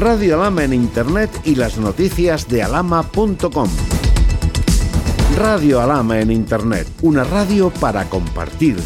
Radio Alama en Internet y las noticias de alama.com. Radio Alama en Internet, una radio para compartir.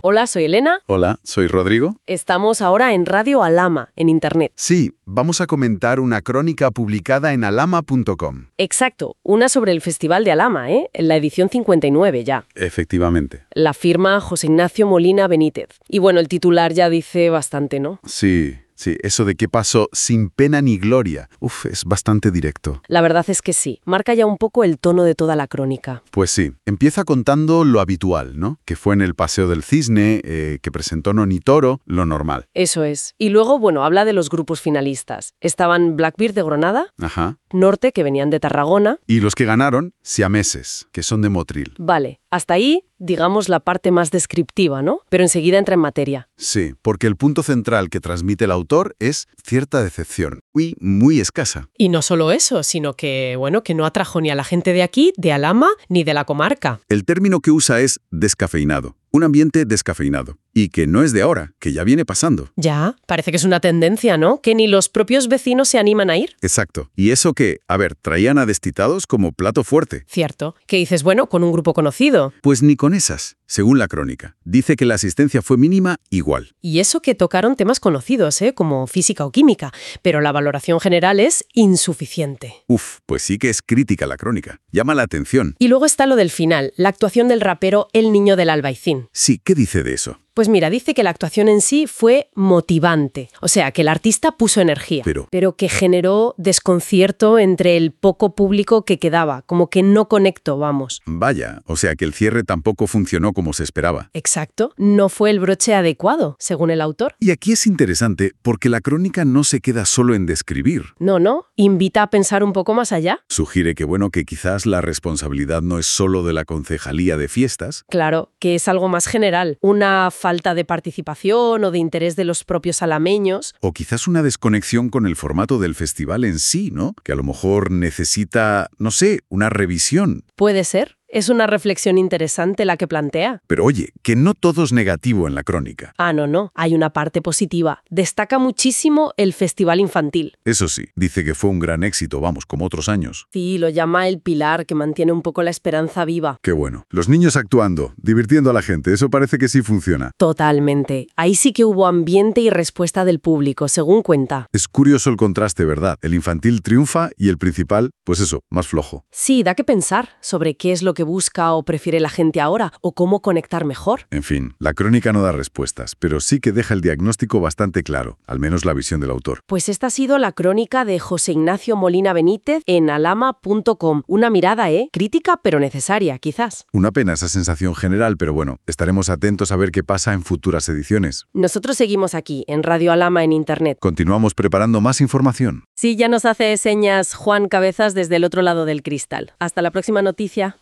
Hola, soy Elena. Hola, soy Rodrigo. Estamos ahora en Radio Alama, en Internet. Sí, vamos a comentar una crónica publicada en alama.com. Exacto, una sobre el Festival de Alama, ¿eh? En la edición 59 ya. Efectivamente. La firma José Ignacio Molina Benítez. Y bueno, el titular ya dice bastante, ¿no? Sí, sí, eso de qué pasó sin pena ni gloria. Uf, es bastante directo. La verdad es que sí, marca ya un poco el tono de toda la crónica. Pues sí, empieza contando lo habitual, ¿no? Que fue en el Paseo del Cisne, eh, que presentó Noni Toro, lo normal. Eso es. Y luego, bueno, habla de los grupos finalistas. Estaban Blackbeard de Granada, Ajá. Norte, que venían de Tarragona. Y los que ganaron, siameses, que son de Motril. Vale, hasta ahí, digamos, la parte más descriptiva, ¿no? Pero enseguida entra en materia. Sí, porque el punto central que transmite el autor es cierta decepción, y muy escasa. Y no solo eso, sino que, bueno, que no atrajo ni a la gente de aquí, de Alama, ni de la comarca. El término que usa es descafeinado, un ambiente descafeinado, y que no es de ahora, que ya viene pasando. Ya, parece que es una tendencia, ¿no? Que ni los propios vecinos se animan a ir. Exacto. Y eso que, a ver, traían a destitados como plato fuerte. Cierto. Que dices, bueno, con un grupo conocido. Pues ni con esas, según la crónica. Dice que la asistencia fue mínima igual. Y eso que tocaron temas conocidos, ¿eh? Como física o química. Pero la valoración general es insuficiente. Uf, pues sí que es crítica la crónica. Llama la atención. Y luego está lo del final, la actuación del rapero El Niño del Albaicín. Sí, ¿qué dice de eso? Pues mira, dice que la actuación en sí fue motivante, o sea, que el artista puso energía, Pero- que generó desconcierto entre el poco público que quedaba, como que no conectó, vamos. Vaya, o sea que el cierre tampoco funcionó como se esperaba. Exacto, no fue el broche adecuado, según el autor. Y aquí es interesante porque la crónica no se queda solo en describir. No, no, invita a pensar un poco más allá. Sugiere que bueno, que quizás la responsabilidad no es solo de la concejalía de fiestas, Claro, que es algo más general, una falta de participación o de interés de los propios alameños. o quizás una desconexión con el formato del festival en sí, ¿no? Que a lo mejor necesita, no sé, una revisión. Puede ser, es una reflexión interesante la que plantea. Pero oye, que no todo es negativo en la crónica. Ah, no, no, hay una parte positiva. Destaca muchísimo el festival infantil. Eso sí, dice que fue un gran éxito, vamos, como otros años. Sí, lo llama el pilar que mantiene un poco la esperanza viva. Qué bueno. Los niños actuando, divirtiendo a la gente, eso parece que sí funciona. Totalmente. Ahí sí que hubo ambiente y respuesta del público, según cuenta. Es curioso el contraste, ¿verdad? El infantil triunfa y el principal, pues eso, más flojo. Sí, da que pensar sobre qué es lo que busca o prefiere la gente ahora o cómo conectar mejor. En fin, la crónica no da respuestas, pero sí que deja el diagnóstico bastante claro, al menos la visión del autor. Pues esta ha sido la crónica de José Ignacio Molina Benítez en alama.com. Una mirada, ¿eh? Crítica, pero necesaria, quizás. Una pena esa sensación general, pero bueno, estaremos atentos a ver qué pasa en futuras ediciones. Nosotros seguimos aquí, en Radio Alama en Internet. Continuamos preparando más información. Sí, ya nos hace señas Juan Cabezas desde el otro lado del cristal. Hasta la próxima noticia.